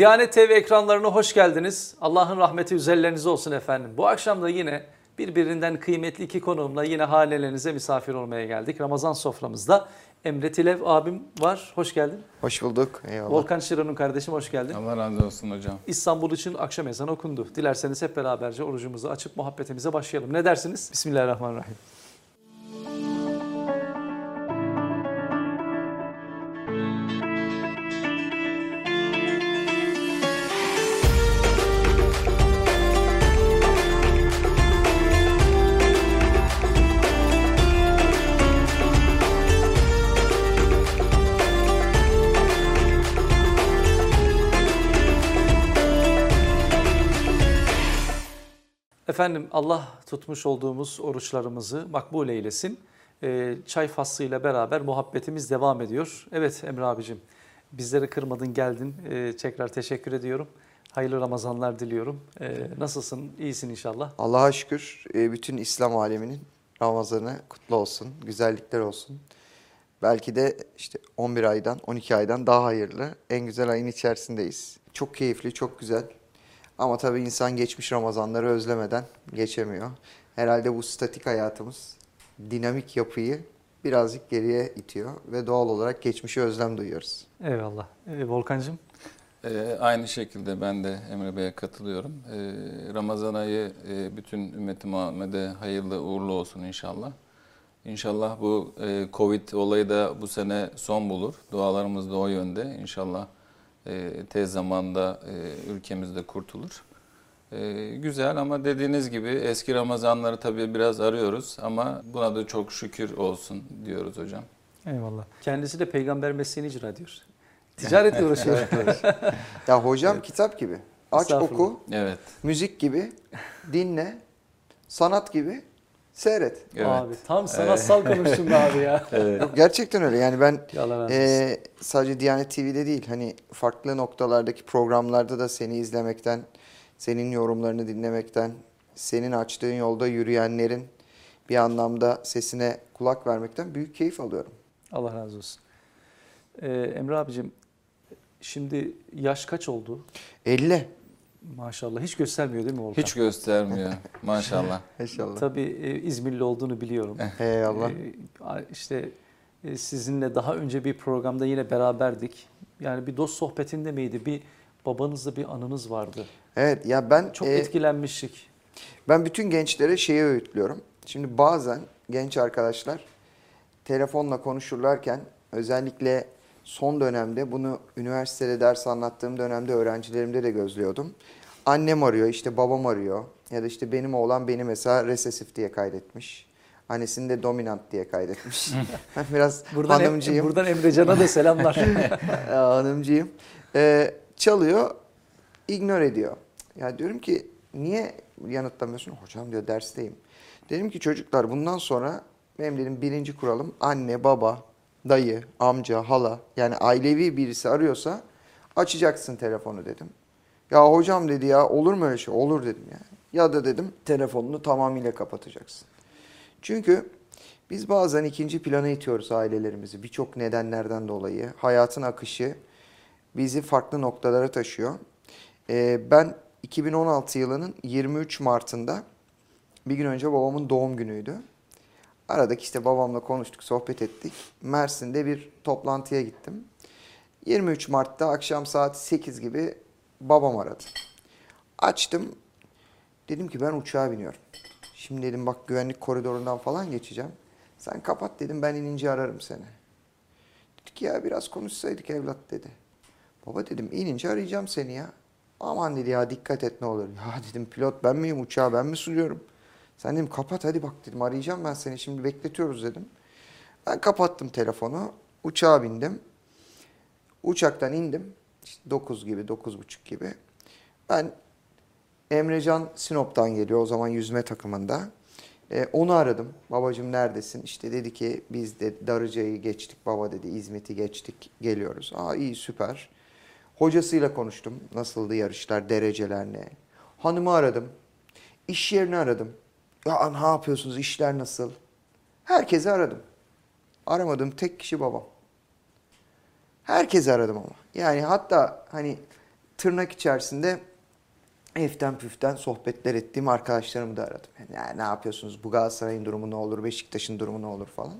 Diyanet TV ekranlarına hoş geldiniz. Allah'ın rahmeti üzerlerinize olsun efendim. Bu akşam da yine birbirinden kıymetli iki konuğumla yine hanelerinize misafir olmaya geldik. Ramazan soframızda Emre Tilev abim var. Hoş geldin. Hoş bulduk. Eyvallah. Volkan Şiran'ın kardeşim hoş geldin. Allah razı olsun hocam. İstanbul için akşam ezanı okundu. Dilerseniz hep beraberce orucumuzu açıp muhabbetimize başlayalım. Ne dersiniz? Bismillahirrahmanirrahim. Efendim Allah tutmuş olduğumuz oruçlarımızı makbul eylesin. Ee, çay faslıyla beraber muhabbetimiz devam ediyor. Evet Emre abicim bizleri kırmadın geldin. Ee, tekrar teşekkür ediyorum. Hayırlı Ramazanlar diliyorum. Ee, nasılsın? İyisin inşallah. Allah'a şükür e, bütün İslam aleminin Ramazanı kutlu olsun, güzellikler olsun. Belki de işte 11 aydan, 12 aydan daha hayırlı. En güzel ayın içerisindeyiz. Çok keyifli, çok güzel. Ama tabii insan geçmiş Ramazanları özlemeden geçemiyor. Herhalde bu statik hayatımız dinamik yapıyı birazcık geriye itiyor ve doğal olarak geçmişe özlem duyuyoruz. Eyvallah. Ee, Volkan'cığım Ee, aynı şekilde ben de Emre Bey'e katılıyorum. Ee, Ramazan ayı e, bütün ümmeti Muhammed'e hayırlı uğurlu olsun inşallah. İnşallah bu e, Covid olayı da bu sene son bulur. Dualarımız da o yönde. İnşallah tez zamanda e, ülkemizde kurtulur. E, güzel ama dediğiniz gibi eski Ramazanları tabii biraz arıyoruz ama buna da çok şükür olsun diyoruz hocam. eyvallah. Kendisi de peygamber mesleğini icra ediyor. Ticaretle uğraşıyor. Ya hocam kitap gibi. Aç oku, Evet. müzik gibi, dinle, sanat gibi seyret. evet. Abi tam sanatsal konuştun be abi ya. Yok gerçekten öyle. Yani ben. Ee, sadece Diyanet TV'de değil hani farklı noktalardaki programlarda da seni izlemekten, senin yorumlarını dinlemekten, senin açtığın yolda yürüyenlerin bir anlamda sesine kulak vermekten büyük keyif alıyorum. Allah razı olsun. Ee, Emre abicim şimdi yaş kaç oldu? 50 Maşallah hiç göstermiyor değil mi Volkan? Hiç göstermiyor maşallah. inşallah. Tabii e, İzmirli olduğunu biliyorum. Eyvallah. Ee, a- işte e, sizinle daha önce bir programda yine beraberdik. Yani bir dost sohbetinde miydi? Bir babanızla bir anınız vardı. Evet ya ben Çok e, etkilenmiştik. ben bütün gençlere şeyi öğütlüyorum. Şimdi bazen genç arkadaşlar telefonla konuşurlarken özellikle son dönemde bunu üniversitede ders anlattığım dönemde öğrencilerimde de gözlüyordum. Annem arıyor, işte babam arıyor ya da işte benim oğlan beni mesela resesif diye kaydetmiş. Annesini de dominant diye kaydetmiş. Biraz Buradan, em- hanımcıyım. buradan Emrecan'a da selamlar. Ya, hanımcıyım. Ee, çalıyor, ignore ediyor. Ya diyorum ki niye yanıtlamıyorsun? Hocam diyor dersteyim. Dedim ki çocuklar bundan sonra benim dedim birinci kuralım anne, baba, dayı, amca, hala yani ailevi birisi arıyorsa açacaksın telefonu dedim. Ya hocam dedi ya olur mu öyle şey? Olur dedim ya. Ya da dedim telefonunu tamamıyla kapatacaksın. Çünkü biz bazen ikinci plana itiyoruz ailelerimizi birçok nedenlerden dolayı. Hayatın akışı bizi farklı noktalara taşıyor. Ee, ben 2016 yılının 23 Mart'ında bir gün önce babamın doğum günüydü. Aradık işte babamla konuştuk, sohbet ettik. Mersin'de bir toplantıya gittim. 23 Mart'ta akşam saat 8 gibi babam aradı. Açtım. Dedim ki ben uçağa biniyorum. Şimdi dedim bak güvenlik koridorundan falan geçeceğim. Sen kapat dedim ben inince ararım seni. Dedi ki ya biraz konuşsaydık evlat dedi. Baba dedim inince arayacağım seni ya. Aman dedi ya dikkat et ne olur. Ya dedim pilot ben miyim uçağı ben mi sürüyorum? Sen dedim kapat hadi bak dedim arayacağım ben seni şimdi bekletiyoruz dedim. Ben kapattım telefonu. Uçağa bindim. Uçaktan indim. İşte 9 gibi 9.30 gibi. Ben Emrecan Sinop'tan geliyor o zaman yüzme takımında. Ee, onu aradım. Babacım neredesin? İşte dedi ki biz de Darıca'yı geçtik baba dedi. İzmit'i geçtik geliyoruz. Aa iyi süper. Hocasıyla konuştum. Nasıldı yarışlar, dereceler ne? Hanımı aradım. İş yerini aradım. Ya ne yapıyorsunuz, işler nasıl? Herkesi aradım. Aramadığım tek kişi babam. Herkesi aradım ama. Yani hatta hani tırnak içerisinde eften püften sohbetler ettiğim arkadaşlarımı da aradım. Yani ne yapıyorsunuz? Bu Galatasaray'ın durumu ne olur? Beşiktaş'ın durumu ne olur falan.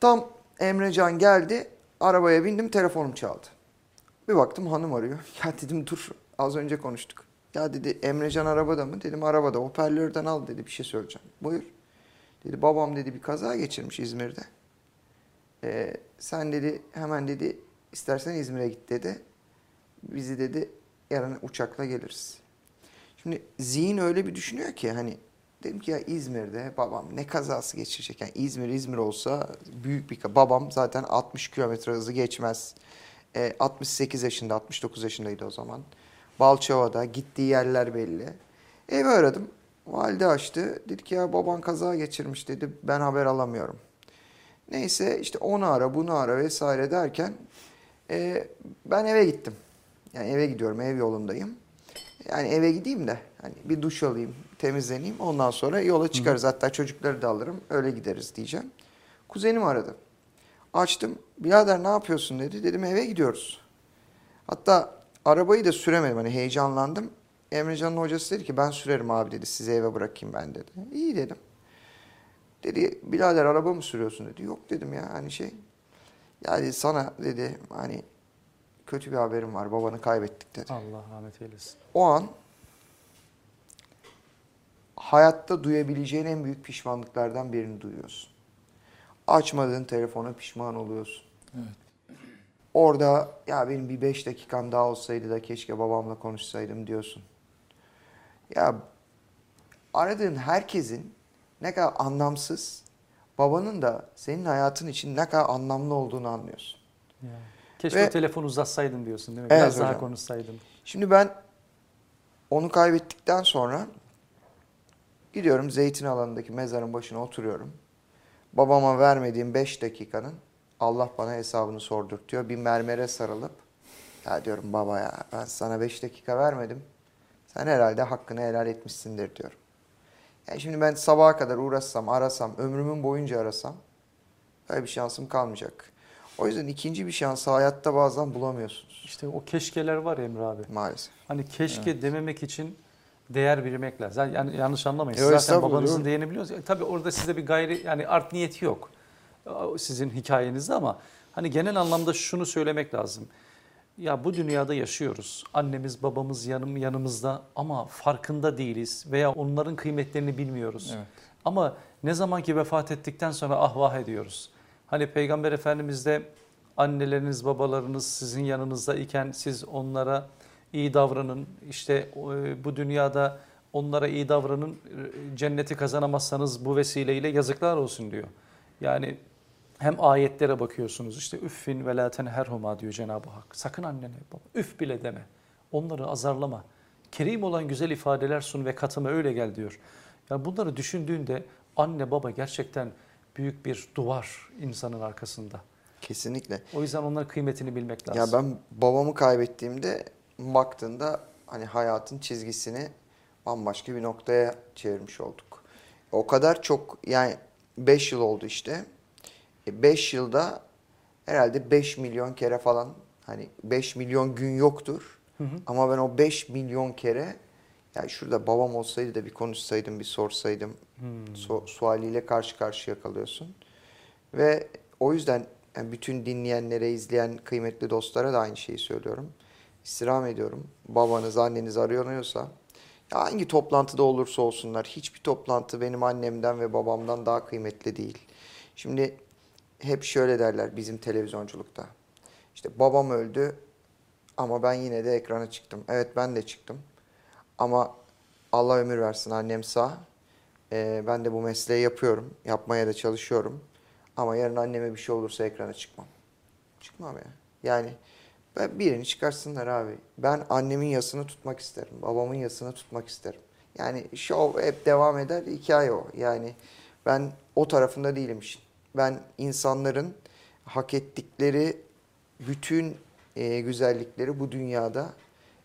Tam Emrecan geldi. Arabaya bindim. Telefonum çaldı. Bir baktım hanım arıyor. Ya dedim dur az önce konuştuk. Ya dedi Emrecan arabada mı? Dedim arabada. Hoparlörden al dedi bir şey söyleyeceğim. Buyur. Dedi babam dedi bir kaza geçirmiş İzmir'de. Ee, sen dedi hemen dedi istersen İzmir'e git dedi. Bizi dedi yarın uçakla geliriz. Şimdi zihin öyle bir düşünüyor ki hani dedim ki ya İzmir'de babam ne kazası geçirecek? Yani İzmir İzmir olsa büyük bir babam zaten 60 kilometre hızı geçmez. Ee, 68 yaşında 69 yaşındaydı o zaman. Balçova'da gittiği yerler belli. Evi aradım. Valide açtı. Dedi ki ya baban kaza geçirmiş dedi. Ben haber alamıyorum. Neyse işte onu ara bunu ara vesaire derken e, ben eve gittim. Yani eve gidiyorum ev yolundayım. Yani eve gideyim de hani bir duş alayım temizleneyim ondan sonra yola çıkarız. Hatta çocukları da alırım öyle gideriz diyeceğim. Kuzenim aradı. Açtım. Birader ne yapıyorsun dedi. Dedim eve gidiyoruz. Hatta arabayı da süremedim. Hani heyecanlandım. Emrecan'ın hocası dedi ki ben sürerim abi dedi. Sizi eve bırakayım ben dedi. İyi dedim. Dedi birader araba mı sürüyorsun dedi. Yok dedim ya hani şey. Ya dedi sana dedi hani kötü bir haberim var. Babanı kaybettik dedi. Allah rahmet eylesin. O an hayatta duyabileceğin en büyük pişmanlıklardan birini duyuyorsun. Açmadığın telefona pişman oluyorsun. Evet. Orada ya benim bir beş dakikam daha olsaydı da keşke babamla konuşsaydım diyorsun. Ya aradığın herkesin ne kadar anlamsız, babanın da senin hayatın için ne kadar anlamlı olduğunu anlıyorsun. Ya. Keşke Ve- o telefonu uzatsaydın diyorsun değil mi? Evet Biraz daha hocam. konuşsaydın. Şimdi ben onu kaybettikten sonra gidiyorum zeytin alanındaki mezarın başına oturuyorum. Babama vermediğim 5 dakikanın Allah bana hesabını sordurtuyor. Bir mermere sarılıp ya diyorum baba ya ben sana 5 dakika vermedim. Sen herhalde hakkını helal etmişsindir diyorum. Yani şimdi ben sabaha kadar uğraşsam, arasam, ömrümün boyunca arasam öyle bir şansım kalmayacak. O yüzden ikinci bir şansı hayatta bazen bulamıyorsunuz İşte o keşkeler var Emre abi. maalesef. Hani keşke dememek için değer bilmek lazım. Yani yanlış anlamayın. Siz Yok, zaten babanızın değerini biliyorsunuz. E, tabii orada sizde bir gayri yani art niyeti yok. Sizin hikayenizde ama hani genel anlamda şunu söylemek lazım. Ya bu dünyada yaşıyoruz. Annemiz, babamız yanım yanımızda ama farkında değiliz veya onların kıymetlerini bilmiyoruz. Evet. Ama ne zaman ki vefat ettikten sonra ah vah ediyoruz. Hani Peygamber Efendimiz de anneleriniz, babalarınız sizin yanınızda iken siz onlara iyi davranın. İşte e, bu dünyada onlara iyi davranın. E, Cenneti kazanamazsanız bu vesileyle yazıklar olsun diyor. Yani hem ayetlere bakıyorsunuz işte üffin ve la tenherhuma diyor Cenab-ı Hak. Sakın annene baba üf bile deme. Onları azarlama. Kerim olan güzel ifadeler sun ve katıma öyle gel diyor. Ya bunları düşündüğünde anne baba gerçekten büyük bir duvar insanın arkasında. Kesinlikle. O yüzden onların kıymetini bilmek lazım. Ya ben babamı kaybettiğimde baktığında hani hayatın çizgisini bambaşka bir noktaya çevirmiş olduk. O kadar çok yani 5 yıl oldu işte. 5 yılda herhalde 5 milyon kere falan hani 5 milyon gün yoktur. Hı hı. Ama ben o 5 milyon kere yani şurada babam olsaydı da bir konuşsaydım, bir sorsaydım Hmm. su- sualiyle karşı karşıya kalıyorsun. Ve o yüzden yani bütün dinleyenlere, izleyen kıymetli dostlara da aynı şeyi söylüyorum. İstirham ediyorum. Babanız, anneniz arıyorsa ya hangi toplantıda olursa olsunlar hiçbir toplantı benim annemden ve babamdan daha kıymetli değil. Şimdi hep şöyle derler bizim televizyonculukta. İşte babam öldü ama ben yine de ekrana çıktım. Evet ben de çıktım. Ama Allah ömür versin annem sağ. Ee, ben de bu mesleği yapıyorum. Yapmaya da çalışıyorum. Ama yarın anneme bir şey olursa ekrana çıkmam. Çıkmam ya. Yani ben birini çıkarsınlar abi. Ben annemin yasını tutmak isterim. Babamın yasını tutmak isterim. Yani şov hep devam eder. Hikaye o. Yani ben o tarafında değilim işin. Ben insanların hak ettikleri bütün e, güzellikleri bu dünyada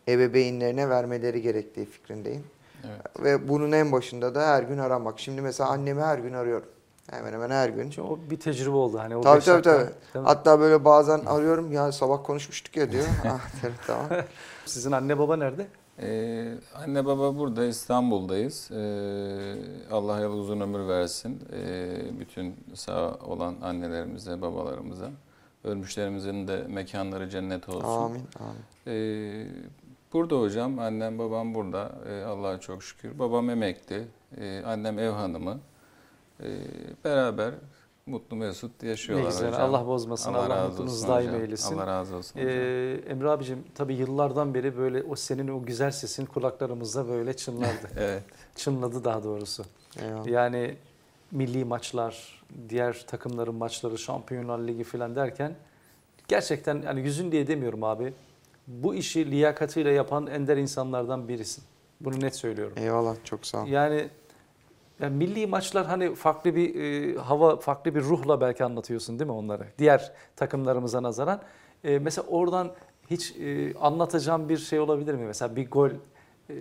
ebeveynlerine vermeleri gerektiği fikrindeyim. Evet. Ve bunun en başında da her gün aramak. Şimdi mesela annemi her gün arıyorum. Hemen hemen her gün. Çünkü o bir tecrübe oldu hani o Tabii tabii tabii. değil mi? Hatta böyle bazen arıyorum ya sabah konuşmuştuk ya diyor. ah tamam. Sizin anne baba nerede? Ee, anne baba burada İstanbul'dayız. Ee, Allah yıl uzun ömür versin. Ee, bütün sağ olan annelerimize, babalarımıza. Ölmüşlerimizin de mekanları cennet olsun. Amin amin. Ee, burada hocam, annem babam burada. Ee, Allah'a çok şükür. Babam emekli, ee, annem ev hanımı. Ee, beraber mutlu mesut yaşıyorlar Ne güzel. hocam. Allah bozmasın. Allah, razı mutluluğunuzu olsun daim hocam. eylesin. Allah razı olsun hocam. Ee, Emre abicim tabii yıllardan beri böyle o senin o güzel sesin kulaklarımızda böyle çınlardı. Evet. Çınladı daha doğrusu. Eyvallah. Yani milli maçlar, diğer takımların maçları, Şampiyonlar Ligi falan derken gerçekten yani yüzün diye demiyorum abi. Bu işi liyakatıyla yapan ender insanlardan birisin. Bunu net söylüyorum. Eyvallah çok sağ ol. Yani, yani milli maçlar hani farklı bir e, hava, farklı bir ruhla belki anlatıyorsun değil mi onları? Diğer takımlarımıza nazaran. E, mesela oradan hiç e, anlatacağım bir şey olabilir mi? Mesela bir gol e,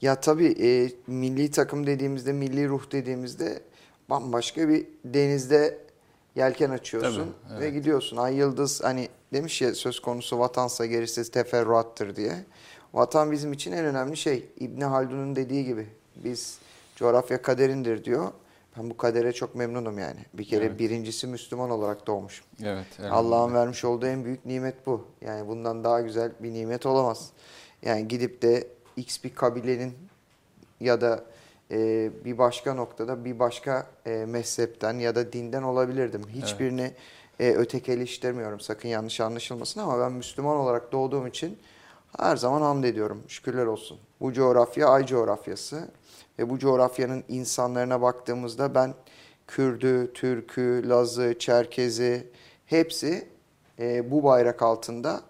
Ya tabii e, milli takım dediğimizde, milli ruh dediğimizde bambaşka bir denizde yelken açıyorsun Tabii, ve evet. gidiyorsun. Ay yıldız hani demiş ya söz konusu vatansa gerisi teferruattır diye. Vatan bizim için en önemli şey. İbni Haldun'un dediği gibi biz coğrafya kaderindir diyor. Ben bu kadere çok memnunum yani. Bir kere Evet. birincisi Müslüman olarak doğmuşum. Evet. Allah'ın vermiş olduğu en büyük nimet bu. Yani bundan daha güzel bir nimet olamaz. Yani gidip de X bir kabilenin ya da e, bir başka noktada bir başka e, mezhepten ya da dinden olabilirdim. Hiçbirini e, ötekileştirmiyorum sakın yanlış anlaşılmasın ama ben Müslüman olarak doğduğum için her zaman hamd ediyorum. Şükürler olsun. Bu coğrafya ay coğrafyası ve bu coğrafyanın insanlarına baktığımızda ben Kürdü, Türkü, Lazı, Çerkezi hepsi e, bu bayrak altında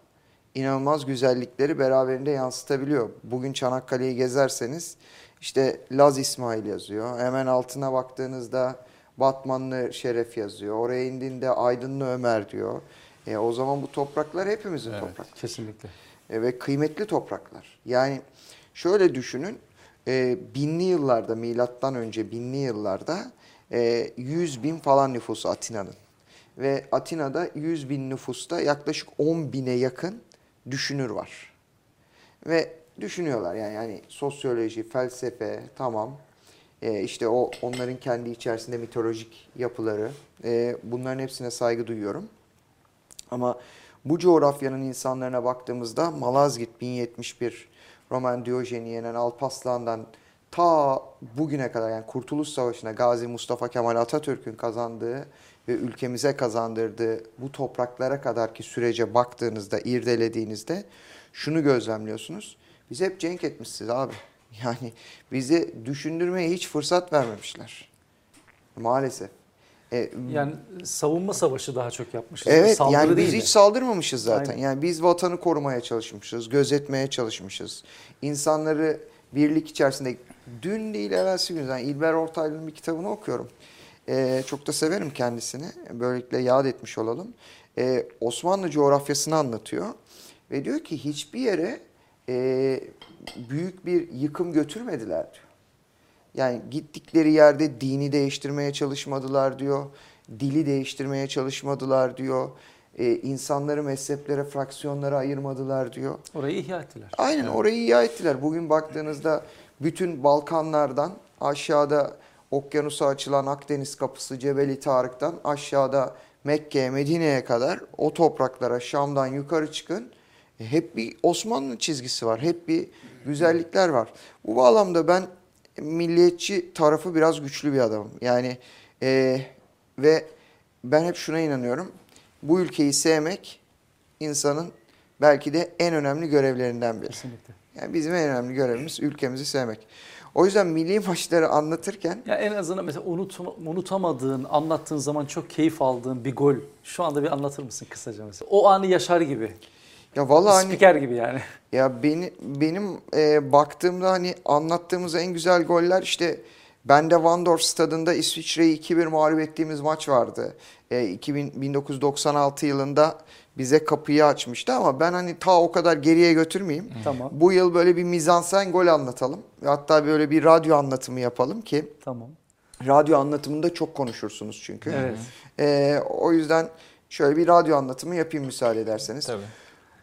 inanılmaz güzellikleri beraberinde yansıtabiliyor. Bugün Çanakkale'yi gezerseniz işte Laz İsmail yazıyor. Hemen altına baktığınızda Batmanlı Şeref yazıyor. Oraya indiğinde Aydınlı Ömer diyor. E, o zaman bu topraklar hepimizin Evet. toprakları. kesinlikle. E, ve kıymetli topraklar. Yani şöyle düşünün, e, binli yıllarda, milattan önce binli yıllarda e, 100 bin falan nüfusu Atina'nın. Ve Atina'da 100 bin nüfusta yaklaşık 10 bine yakın düşünür var. Ve düşünüyorlar yani, yani sosyoloji, felsefe tamam. E, işte o onların kendi içerisinde mitolojik yapıları. E, bunların hepsine saygı duyuyorum. Ama bu coğrafyanın insanlarına baktığımızda Malazgirt 1071, Roman Diyojen'i yenen Alparslan'dan ta bugüne kadar yani Kurtuluş Savaşı'na Gazi Mustafa Kemal Atatürk'ün kazandığı ve ülkemize kazandırdığı bu topraklara kadarki sürece baktığınızda, irdelediğinizde şunu gözlemliyorsunuz. Biz hep cenk etmişiz abi. Yani bize düşündürmeye hiç fırsat vermemişler. Maalesef. E, Yani savunma savaşı daha çok yapmışız. Evet Saldırı yani biz hiç saldırmamışız zaten. Aynen. Yani biz vatanı korumaya çalışmışız, gözetmeye çalışmışız. İnsanları birlik içerisinde dün değil evvelsi gün yani İlber Ortaylı'nın bir kitabını okuyorum. Ee, çok da severim kendisini. Böylelikle yad etmiş olalım. Ee, Osmanlı coğrafyasını anlatıyor. Ve diyor ki hiçbir yere e, büyük bir yıkım götürmediler diyor. Yani gittikleri yerde dini değiştirmeye çalışmadılar diyor. Dili değiştirmeye çalışmadılar diyor. Ee, insanları mezheplere, fraksiyonlara ayırmadılar diyor. Orayı ihya ettiler. Aynen orayı ihya ettiler. Bugün baktığınızda bütün Balkanlardan aşağıda okyanusa açılan Akdeniz kapısı Cebeli Tarık'tan aşağıda Mekke'ye, Medine'ye kadar o topraklara Şam'dan yukarı çıkın. E, hep bir Osmanlı çizgisi var. Hep bir güzellikler var. Bu bağlamda ben milliyetçi tarafı biraz güçlü bir adamım. Yani e, ve ben hep şuna inanıyorum. Bu ülkeyi sevmek insanın belki de en önemli görevlerinden biri. Kesinlikle. Yani bizim en önemli görevimiz ülkemizi sevmek. O yüzden milli maçları anlatırken Ya en azından mesela unutma, unutamadığın, anlattığın zaman çok keyif aldığın bir gol. Şu anda bir anlatır mısın kısaca mesela? O anı yaşar gibi. Ya vallahi hani Spiker gibi yani. Ya beni, benim e, baktığımda hani anlattığımız en güzel goller işte bende Wandorf stadında İsviçre'yi 2-1 mağlup ettiğimiz maç vardı. E, 2000, 1996 yılında bize kapıyı açmıştı ama ben hani ta o kadar geriye götürmeyeyim. Tamam. Bu yıl böyle bir mizansen gol anlatalım. Hatta böyle bir radyo anlatımı yapalım ki Tamam. Radyo anlatımında çok konuşursunuz çünkü. Evet. Ee, o yüzden şöyle bir radyo anlatımı yapayım müsaade ederseniz. Tabii.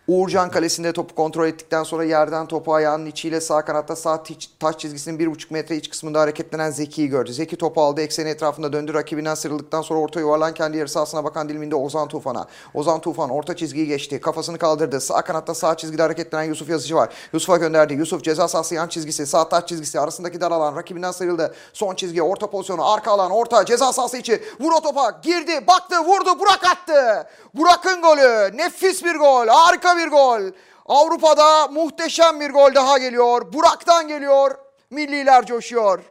Uğurcan kalesinde topu kontrol ettikten sonra yerden topu ayağının içiyle sağ kanatta sağ taç çizgisinin 1,5 metre iç kısmında hareketlenen Zeki'yi gördü. Zeki topu aldı ekseni etrafında döndü rakibinden sıyrıldıktan sonra orta yuvarlan kendi yarı sahasına bakan diliminde Ozan Tufan'a. Ozan Tufan orta çizgiyi geçti kafasını kaldırdı. Sağ kanatta sağ çizgide hareketlenen Yusuf Yazıcı var. Yusuf'a gönderdi. Yusuf ceza sahası yan çizgisi sağ taç çizgisi arasındaki dar alan rakibinden sıyrıldı. Son çizgiye orta pozisyonu arka alan orta ceza sahası içi vur o topa girdi baktı vurdu Burak attı. Burak'ın golü nefis bir gol harika bir gol. Avrupa'da muhteşem bir gol daha geliyor. Burak'tan geliyor. Milliler coşuyor.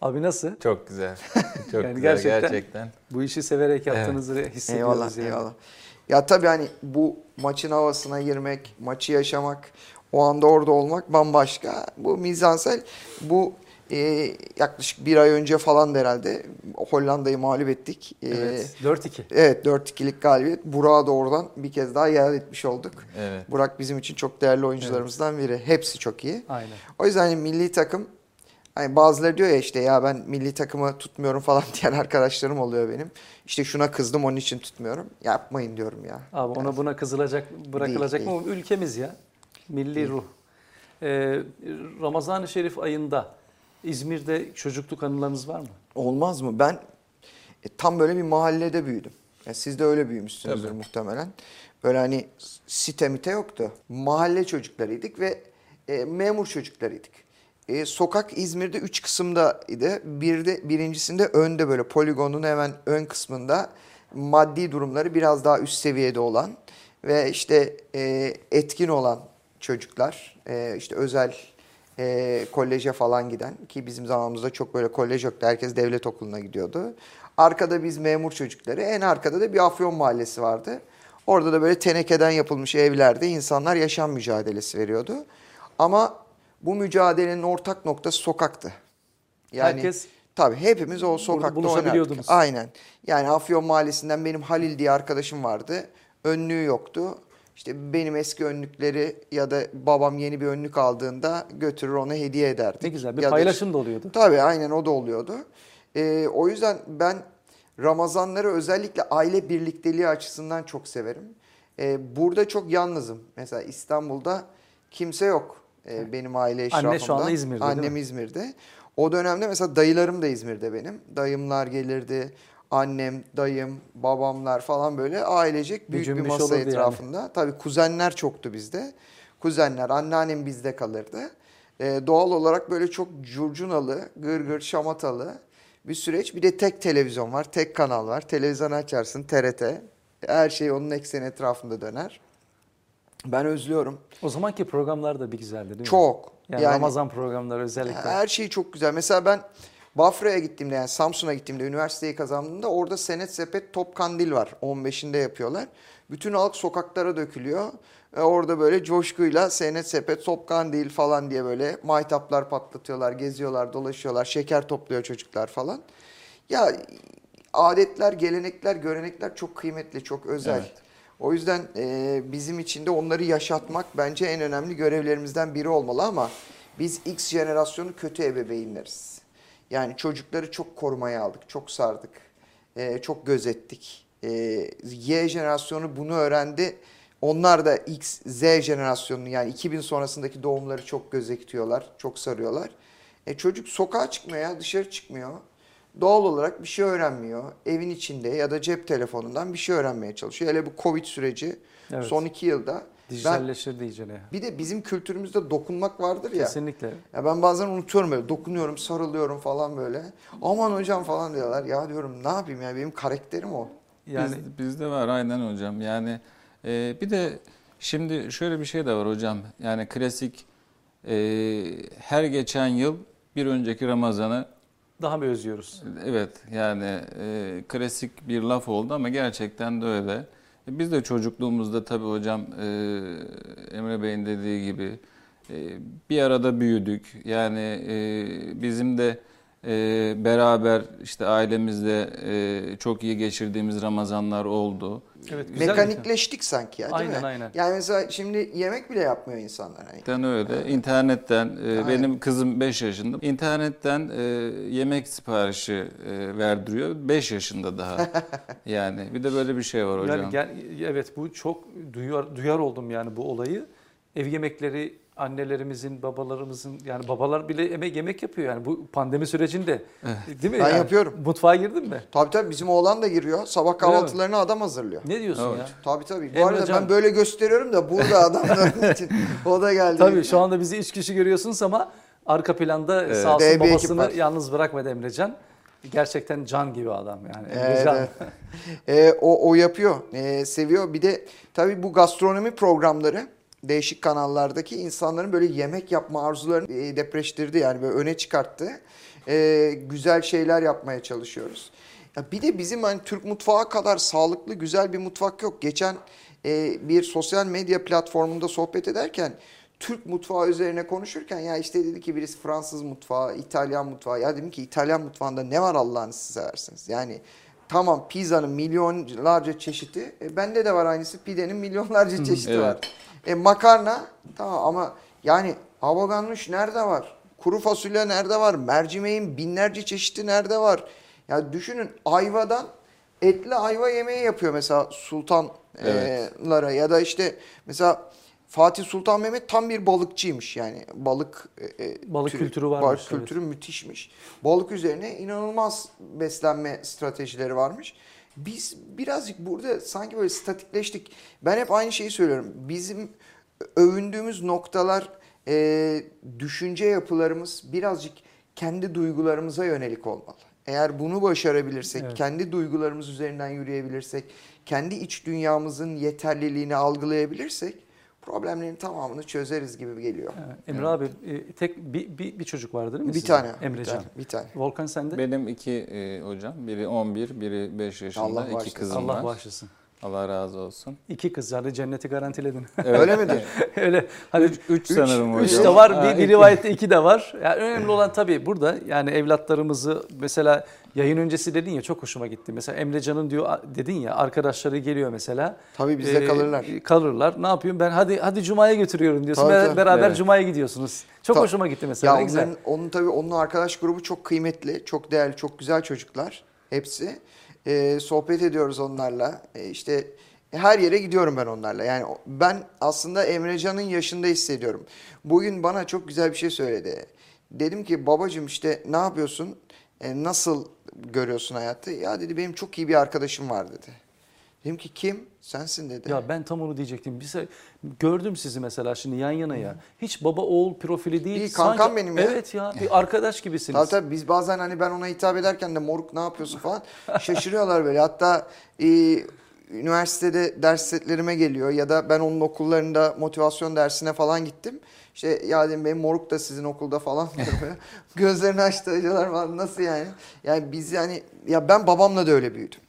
Abi nasıl? Çok güzel. Çok Yani güzel gerçekten- gerçekten. Bu işi severek yaptığınızı hissediyoruz Eyvallah yani. eyvallah. Ya tabii hani bu maçın havasına girmek, maçı yaşamak, o anda orada olmak bambaşka. Bu mizansel, bu e, yaklaşık bir ay önce falan da herhalde Hollanda'yı mağlup ettik. E, Evet. 4-2. Evet 4-2'lik galibiyet. Burak'ı da oradan bir kez daha yad etmiş olduk. Evet. Burak bizim için çok değerli oyuncularımızdan biri. Hepsi çok iyi. Aynen. O yüzden hani milli takım hani bazıları diyor ya işte ya ben milli takımı tutmuyorum falan diyen arkadaşlarım oluyor benim. İşte şuna kızdım onun için tutmuyorum. Yapmayın diyorum ya. Abi ona buna kızılacak, bırakılacak Değil, mı? Ülkemiz ya. Milli ruh. Ee, Ramazan-ı Şerif ayında İzmir'de çocukluk anılarınız var mı? Olmaz mı? Ben e, tam böyle bir mahallede büyüdüm. Ya siz de öyle büyümüşsünüzdür Tabii. muhtemelen. Böyle hani site mite yoktu. Mahalle çocuklarıydık ve e, memur çocuklarıydık. E, sokak İzmir'de üç kısımdaydı. Bir de, birincisinde önde böyle poligonun hemen ön kısmında maddi durumları biraz daha üst seviyede olan ve işte e, etkin olan çocuklar, e, işte özel e, koleje falan giden ki bizim zamanımızda çok böyle kolej yoktu. Herkes devlet okuluna gidiyordu. Arkada biz memur çocukları, en arkada da bir Afyon mahallesi vardı. Orada da böyle tenekeden yapılmış evlerde insanlar yaşam mücadelesi veriyordu. Ama bu mücadelenin ortak noktası sokaktı. Yani Herkes- tabii hepimiz o sokakta oynardık. Aynen. Yani Afyon Mahallesi'nden benim Halil diye arkadaşım vardı. Önlüğü yoktu. İşte benim eski önlükleri ya da babam yeni bir önlük aldığında götürür ona hediye ederdik. Ne güzel bir Ya da paylaşım da oluyordu. Tabii aynen o da oluyordu. Ee, o yüzden ben Ramazanları özellikle aile birlikteliği açısından çok severim. Ee, burada çok yalnızım. Mesela İstanbul'da kimse yok ee, benim aile eşrafımda. Anne şu anda İzmir'de, Annem mi? İzmir'de. O dönemde mesela dayılarım da İzmir'de benim. Dayımlar gelirdi. Annem, dayım, babamlar falan böyle ailecek büyük bir cümbüş masa olurdu yani. etrafında. Tabii kuzenler çoktu bizde. Kuzenler, anneannem bizde kalırdı. Ee, doğal olarak böyle çok curcunalı, gırgır, şamatalı bir süreç. Bir de tek televizyon var, tek kanal var. Televizyon açarsın, TRT. Her şey onun ekseni etrafında döner. Ben özlüyorum. O zamanki programlar da bir güzeldi değil mi? Çok. Yani, Yani- Ramazan programları özellikle. Her şey çok güzel. Mesela ben Bafra'ya gittiğimde yani Samsun'a gittiğimde üniversiteyi kazandığımda orada Senet Sepet Top Kandil var. 15'inde yapıyorlar. Bütün halk sokaklara dökülüyor. E orada böyle coşkuyla Senet Sepet Top Kandil falan diye böyle maytaplar patlatıyorlar, geziyorlar, dolaşıyorlar, şeker topluyor çocuklar falan. Ya adetler, gelenekler, görenekler çok kıymetli, çok özel. Evet. O yüzden e, bizim için de onları yaşatmak bence en önemli görevlerimizden biri olmalı ama biz X jenerasyonu kötü ebeveynleriz. Yani çocukları çok korumaya aldık, çok sardık, e, çok gözettik. E, y jenerasyonu bunu öğrendi. Onlar da X, Z jenerasyonunu yani 2000 sonrasındaki doğumları çok gözetiyorlar, çok sarıyorlar. E, çocuk sokağa çıkmıyor dışarı çıkmıyor. Doğal olarak bir şey öğrenmiyor. Evin içinde ya da cep telefonundan bir şey öğrenmeye çalışıyor. Hele bu Covid süreci Evet. son iki yılda. Dijitalleşirdi iyicene. bir de bizim kültürümüzde dokunmak vardır ya. Kesinlikle. Ya ben bazen unutuyorum böyle dokunuyorum, sarılıyorum falan böyle. Aman hocam falan diyorlar. Ya diyorum ne yapayım ya benim karakterim o. Yani Biz, bizde var aynen hocam. Yani e, bir de şimdi şöyle bir şey de var hocam. Yani klasik e, her geçen yıl bir önceki Ramazan'ı daha mı özlüyoruz? evet yani e, klasik bir laf oldu ama gerçekten de öyle. Biz de çocukluğumuzda tabii hocam e, Emre Bey'in dediği gibi e, bir arada büyüdük. Yani e, bizim de Ee, beraber işte ailemizle e, çok iyi geçirdiğimiz Ramazanlar oldu. Evet, güzel bir- Mekanikleştik sanki ya değil Aynen, mi? aynen. Yani mesela şimdi yemek bile yapmıyor insanlar. Hani. Gerçekten öyle. İnternetten, e, Aynen. benim kızım 5 yaşında. İnternetten e, yemek siparişi e, verdiriyor. 5 yaşında daha. yani bir de böyle bir şey var hocam. Yani gel, evet bu çok duyar, duyar oldum yani bu olayı. Ev yemekleri annelerimizin, babalarımızın yani babalar bile yemek yemek yapıyor yani bu pandemi sürecinde. Değil mi? Ben Yani yapıyorum. Mutfağa girdin mi? Tabii tabii bizim oğlan da giriyor. Sabah kahvaltılarını adam hazırlıyor. Ne diyorsun Evet. ya? Tabii tabii. Bu Emre arada Can. ben böyle gösteriyorum da burada adamların için o da geldi. Tabii şu anda bizi üç kişi görüyorsunuz ama arka planda Evet. sağ olsun ekip babasını yalnız bırakmadı Emrecan. Gerçekten can gibi adam yani. Evet, Emrecan. evet. Ee, o, o yapıyor, ee, seviyor. Bir de tabii bu gastronomi programları değişik kanallardaki insanların böyle yemek yapma arzularını e, depreştirdi yani böyle öne çıkarttı. Ee, güzel şeyler yapmaya çalışıyoruz. Ya bir de bizim hani Türk mutfağı kadar sağlıklı güzel bir mutfak yok. Geçen e, bir sosyal medya platformunda sohbet ederken Türk mutfağı üzerine konuşurken ya işte dedi ki birisi Fransız mutfağı, İtalyan mutfağı. Ya dedim ki İtalyan mutfağında ne var Allah'ını siz seversiniz. Yani tamam pizzanın milyonlarca çeşidi. E, bende de var aynısı pidenin milyonlarca çeşidi evet. var. E, makarna tamam ama yani hava ganoush nerede var? Kuru fasulye nerede var? Mercimeğin binlerce çeşidi nerede var? Ya düşünün ayvadan etli ayva yemeği yapıyor mesela sultanlara ya da işte mesela Fatih Sultan Mehmet tam bir balıkçıymış yani balık e, e, Balık kültürü varmış, Balık evet. kültürü müthişmiş. Balık üzerine inanılmaz beslenme stratejileri varmış. Biz birazcık burada sanki böyle statikleştik. Ben hep aynı şeyi söylüyorum. Bizim övündüğümüz noktalar, e, düşünce yapılarımız birazcık kendi duygularımıza yönelik olmalı. Eğer bunu başarabilirsek, Evet. kendi duygularımız üzerinden yürüyebilirsek, kendi iç dünyamızın yeterliliğini algılayabilirsek problemlerin tamamını çözeriz gibi geliyor. Evet. Emre abi e, tek bir, bir, bir çocuk vardı değil mi Bir sizin? tane. Bir Emrecan. tane. Bir tane. Volkan sende? Benim iki e, hocam. Biri 11, biri 5 yaşında. Allah iki bağışlasın. kızım Allah var. bağışlasın. Allah razı olsun. İki kız yani cenneti garantiledin. Öyle mi diyor? Öyle hani Üç sanırım hocam. Üç de var, Ha, bir, bir rivayette iki de var. Yani önemli olan tabii burada yani evlatlarımızı mesela yayın öncesi dedin ya çok hoşuma gitti. Mesela Emrecan'ın diyor dedin ya arkadaşları geliyor mesela. Tabii bizde Ee, kalırlar. Kalırlar. Ne yapıyorum ben hadi hadi cumaya götürüyorum diyorsun. Tabii, Be- tabii. Beraber Evet. cumaya gidiyorsunuz. Çok Ta- hoşuma gitti mesela. Ya ne güzel. onun tabii onun arkadaş grubu çok kıymetli, çok değerli, çok güzel çocuklar hepsi. Ee, sohbet ediyoruz onlarla. Ee, işte her yere gidiyorum ben onlarla. Yani ben aslında Emrecan'ın yaşında hissediyorum. Bugün bana çok güzel bir şey söyledi. Dedim ki babacığım işte ne yapıyorsun? E, nasıl görüyorsun hayatı? Ya dedi benim çok iyi bir arkadaşım var dedi. Dedim ki kim? Sensin dedi. Ya ben tam onu diyecektim. Bize gördüm sizi mesela şimdi yan yana ya. Hiç baba oğul profili değil. İyi, kankam Sanki- benim ya. Evet ya bir arkadaş gibisiniz. Tabii tabii biz bazen hani ben ona hitap ederken de moruk ne yapıyorsun falan şaşırıyorlar böyle. Hatta e, üniversitede ders setlerime geliyor ya da ben onun okullarında motivasyon dersine falan gittim. İşte ya dedim benim moruk da sizin okulda falan diyor. Gözlerini açtı hocalar falan nasıl yani? Yani biz yani ya ben babamla da öyle büyüdüm.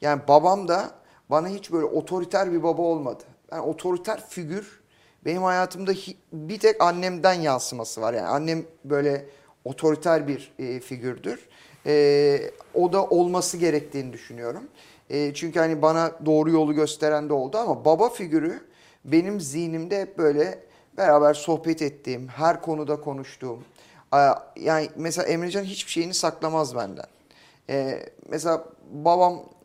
Yani babam da bana hiç böyle otoriter bir baba olmadı. Yani otoriter figür benim hayatımda bir tek annemden yansıması var. Yani annem böyle otoriter bir e, figürdür. E, o da olması gerektiğini düşünüyorum. E, çünkü hani bana doğru yolu gösteren de oldu ama baba figürü benim zihnimde hep böyle beraber sohbet ettiğim, her konuda konuştuğum. Yani mesela Emrecan hiçbir şeyini saklamaz benden. E, mesela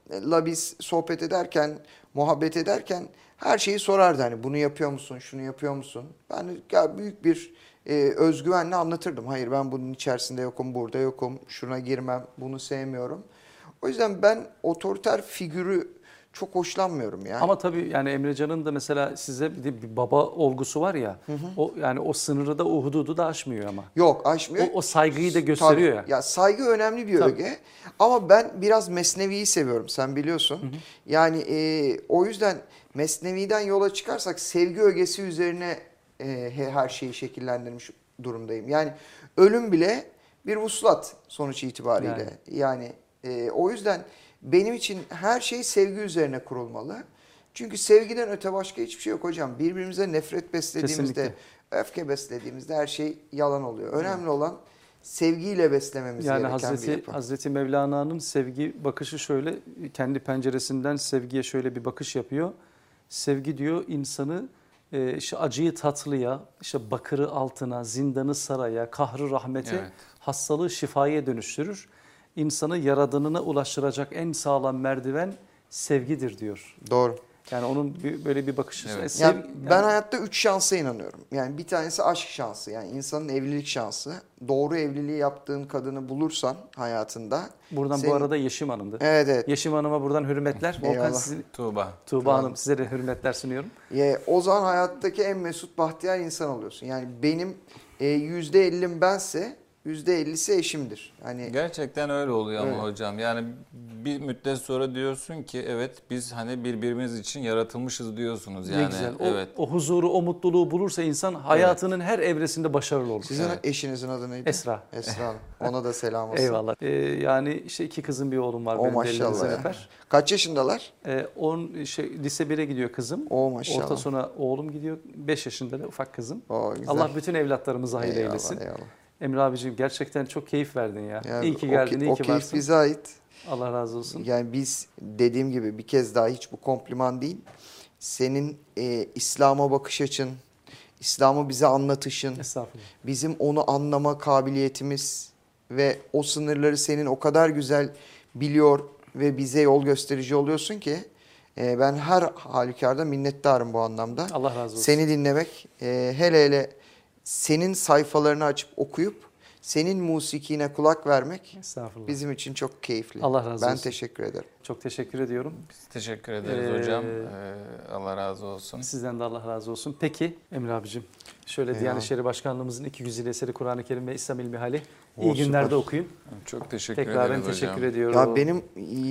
babamla biz sohbet ederken, muhabbet ederken her şeyi sorardı. Hani bunu yapıyor musun, şunu yapıyor musun? Ben ya büyük bir e, özgüvenle anlatırdım. Hayır ben bunun içerisinde yokum, burada yokum, şuna girmem, bunu sevmiyorum. O yüzden ben otoriter figürü çok hoşlanmıyorum ya. Ama tabii yani Emrecan'ın da mesela size bir, de bir baba olgusu var ya. O yani o sınırı da o hududu da aşmıyor ama. Yok aşmıyor. O, o saygıyı da gösteriyor Tabii. ya. Ya saygı önemli bir Tabii. öge. Ama ben biraz Mesnevi'yi seviyorum sen biliyorsun. Yani e, o yüzden Mesnevi'den yola çıkarsak sevgi ögesi üzerine e, he- her şeyi şekillendirmiş durumdayım. Yani ölüm bile bir vuslat sonuç itibariyle. Yani, e, o yüzden benim için her şey sevgi üzerine kurulmalı. Çünkü sevgiden öte başka hiçbir şey yok hocam. Birbirimize nefret beslediğimizde, Kesinlikle. öfke beslediğimizde her şey yalan oluyor. Önemli olan sevgiyle beslememiz Yani gereken bir Hazreti, yapı. Hazreti Mevlana'nın sevgi bakışı şöyle kendi penceresinden sevgiye şöyle bir bakış yapıyor. Sevgi diyor insanı e, işte acıyı tatlıya, işte bakırı altına, zindanı saraya, kahrı rahmete, Evet. hastalığı şifaya dönüştürür. İnsanı yaradanına ulaştıracak en sağlam merdiven sevgidir diyor. Doğru. Yani onun bir, böyle bir bakışı. Evet. E, sev- Yani ben yani- hayatta üç şansa inanıyorum. Yani bir tanesi aşk şansı. Yani insanın evlilik şansı. Doğru evliliği yaptığın kadını bulursan hayatında. buradan senin- bu arada Yeşim Hanım'dı. Evet evet. Yeşim Hanım'a buradan hürmetler. Volkan sizin, Tuğba. Tuğba Hanım size de hürmetler sunuyorum. Ya, o zaman hayattaki en mesut bahtiyar insan oluyorsun. Yani benim e, yüzde ellim bense yüzde ellisi eşimdir. Hani Gerçekten öyle oluyor ama Evet. hocam. Yani bir müddet sonra diyorsun ki evet biz hani birbirimiz için yaratılmışız diyorsunuz yani. ne güzel. O, Evet. o huzuru, o mutluluğu bulursa insan hayatının her evresinde başarılı olur. sizin Evet. eşinizin adı neydi? Esra. Esra Hanım. Ona da selam olsun. Eyvallah. Ee, yani işte iki kızım bir oğlum var O benim de maşallah ellerinizden ya. öper. Kaç yaşındalar? Ee, on, şey, lise 1'e gidiyor kızım. O maşallah. Orta sona oğlum gidiyor. 5 yaşında da ufak kızım. O güzel. Allah bütün evlatlarımızı hayır Eyvallah, eylesin. eyvallah. Emre abicim gerçekten çok keyif verdin ya. Yani iyi ki o geldin, ke- iyi o ki keyif varsın. bize ait. Allah razı olsun. Yani biz dediğim gibi bir kez daha hiç bu kompliman değil. Senin e, İslam'a bakış açın, İslam'ı bize anlatışın, Estağfurullah. bizim onu anlama kabiliyetimiz ve o sınırları senin o kadar güzel biliyor ve bize yol gösterici oluyorsun ki e, ben her halükarda minnettarım bu anlamda. Allah razı olsun. Seni dinlemek e, hele hele senin sayfalarını açıp okuyup senin musikine kulak vermek bizim için çok keyifli. Allah razı ben olsun. teşekkür ederim. Çok teşekkür ediyorum. Biz teşekkür ederiz Ee, hocam. Ee, Allah razı olsun. Sizden de Allah razı olsun. Peki Emre abicim, şöyle Eyvallah. Diyanet İşleri Başkanlığımızın iki güzide eseri Kur'an-ı Kerim ve İslam İlmihali. Oo, İyi günlerde süper. okuyun. Çok teşekkür Tekraren ederiz teşekkür hocam. ediyorum. Ya benim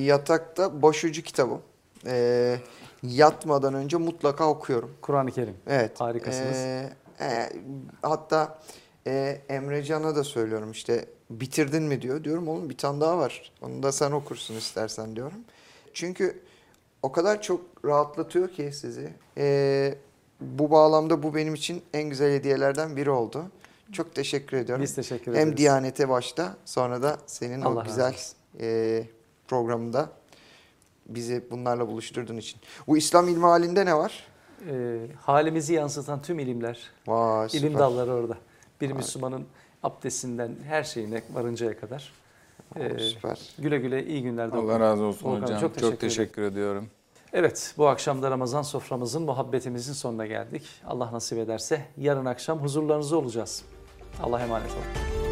yatakta başucu kitabım. Ee, yatmadan önce mutlaka okuyorum. Kur'an-ı Kerim. Evet. Harikasınız. Ee, e, hatta e, Emrecan'a da söylüyorum işte bitirdin mi diyor. Diyorum oğlum bir tane daha var. Onu da sen okursun istersen diyorum. Çünkü o kadar çok rahatlatıyor ki sizi. Ee, bu bağlamda bu benim için en güzel hediyelerden biri oldu. Çok teşekkür ediyorum. Biz teşekkür ederiz. Hem Diyanet'e başta sonra da senin Allah o güzel e, programında bizi bunlarla buluşturduğun için. Bu İslam ilmi halinde ne var? Ee, halimizi yansıtan tüm ilimler, Vay, ilim süper. dalları orada. Bir Müslümanın abdestinden her şeyine varıncaya kadar. Ee, Oo, süper. güle güle iyi günlerde Allah okuyun. razı olsun Volkan, hocam. çok Çok teşekkür teşekkür, ediyorum. Evet bu akşam da Ramazan soframızın muhabbetimizin sonuna geldik. Allah nasip ederse yarın akşam huzurlarınızda olacağız. Allah emanet olun.